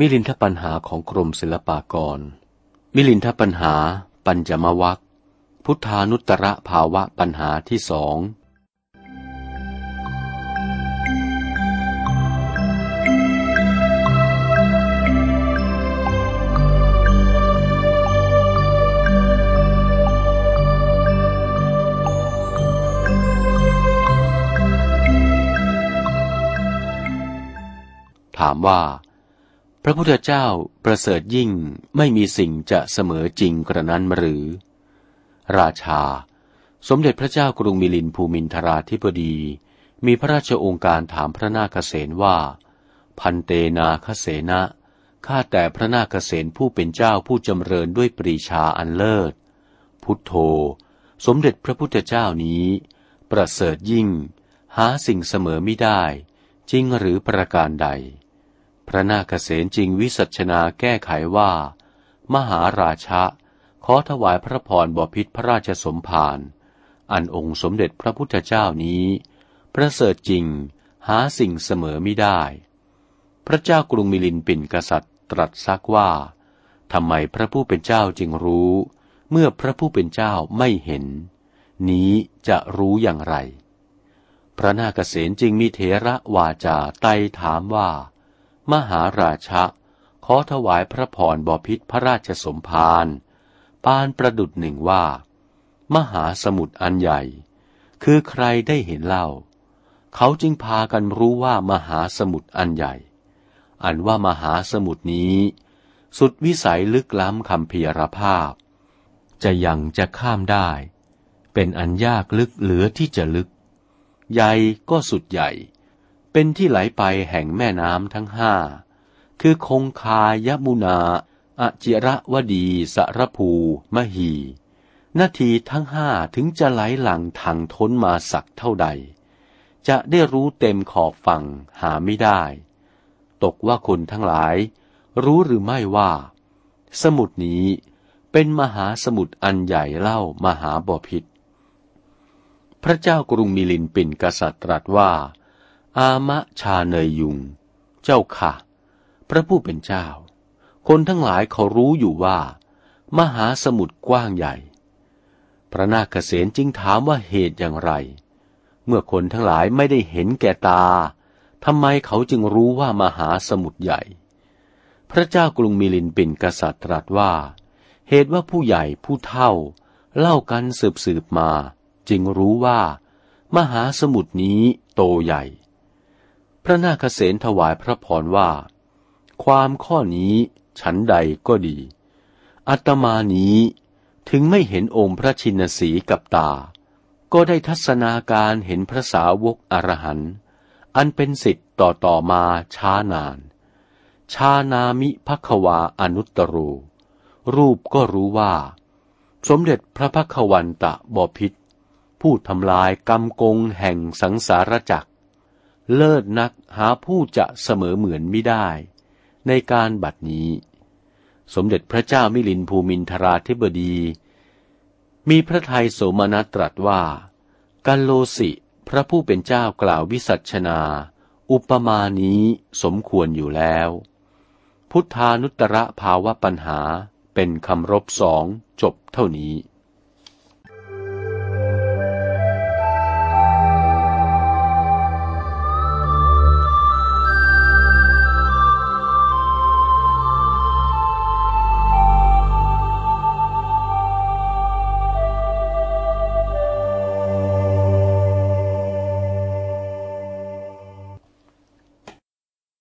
มิลินทปัญหาของกรมศิลปากร มิลินทปัญหา ปัญจมวัคพุทธานุตระภาวะปัญหาที่สองถามว่า พระพุทธเจ้าประเสริฐยิ่งไม่มีสิ่งจะเสมอจริงกระนั้นหรือ ราชา สมเด็จพระเจ้ากรุงมิลินภูมินทราธิบดี มีพระราชองค์การถามพระนาคเษนว่า พันเตนาคเสนะข้าแต่พระนาคเษนผู้เป็นเจ้าผู้จำเริญด้วยปรีชาอันเลิศ พุทโธ สมเด็จพระพุทธเจ้านี้ ประเสริฐยิ่ง หาสิ่งเสมอไม่ได้ จริงหรือประการใด พระนาคเษนจริงวิสัชนาแก้ไขว่า มหาราชะ ขอถวายพระพรบพิษพระราชสมภารอันองค์สมเด็จพระพุทธเจ้านี้ ประเสริฐจริงหาสิ่งเสมอไม่ได้ พระเจ้ากรุงมิลินปินกษัตริย์ตรัสซักว่าทำไมพระผู้เป็นเจ้าจึงรู้ เมื่อพระผู้เป็นเจ้าไม่เห็น นี้จะรู้อย่างไร พระนาคเษนจึงมีเถระวาจาไต่ถามว่า มหาราชะ ขอถวายพระพรบพิษพระราชสมภารปานประดุดหนึ่งว่า มหาสมุทรอันใหญ่ คือใครได้เห็นเล่า เขาจึงพากันรู้ว่ามหาสมุทรอันใหญ่ อันว่ามหาสมุทรนี้ สุดวิสัยลึกล้ำคำเพียรภาพ จะยังจะข้ามได้ เป็นอันยากลึกเหลือที่จะลึก ใหญ่ก็สุดใหญ่ เป็นที่ไหลไปแห่งแม่น้ำทั้งห้า คือคงคายมุนาอจิระวดีสรภูมหีนาทีทั้งห้าถึงจะไหลหลังทางท้นมาสักเท่าใด จะได้รู้เต็มขอบฝั่งหาไม่ได้ ตกว่าคนทั้งหลาย รู้หรือไม่ว่า สมุดนี้เป็นมหาสมุทรอันใหญ่เล่ามหาบอพิษ พระเจ้ากรุงมิลินปินกษัตริย์ตรัสว่า อามะชาเนยยุง เจ้าค่ะ พระผู้เป็นเจ้า คนทั้งหลายเขารู้อยู่ว่า มหาสมุทรกว้างใหญ่ พระนาคเษนจึงถามว่าเหตุอย่างไร เมื่อคนทั้งหลายไม่ได้เห็นแก่ตาทำไมเขาจึงรู้ว่ามหาสมุทรใหญ่ พระเจ้ากรุงมิลินปินกษัตริย์ตรัสว่า เหตุว่าผู้ใหญ่ผู้เท่า เล่ากันสืบสืบมา จึงรู้ว่า มหาสมุทรนี้โตใหญ่ พระนาคเษนถวายพระพรว่า ความข้อนี้ฉันใดก็ดี อัตมานี้ถึงไม่เห็นองค์พระชินสีกับตา ก็ได้ทัศนาการเห็นพระสาวกอรหันต์อันเป็นสิทธิ์ต่อต่อมาช้านาน ชานามิพักวาอนุตตรูรูปก็รู้ว่า สมเด็จพระพักวันตะบอพิษผู้ทำลายกำกงแห่งสังสารจักร เลิศนักหาผู้จะเสมอเหมือนไม่ได้ ในการบัดนี้ สมเด็จพระเจ้ามิลินภูมินทราธิบดี มีพระทัยโสมนัสตรัสว่า กัลโลสิพระผู้เป็นเจ้ากล่าววิสัชนา อุปมานี้สมควรอยู่แล้ว พุทธานุตระภาวะปัญหาเป็นคำรบสองจบเท่านี้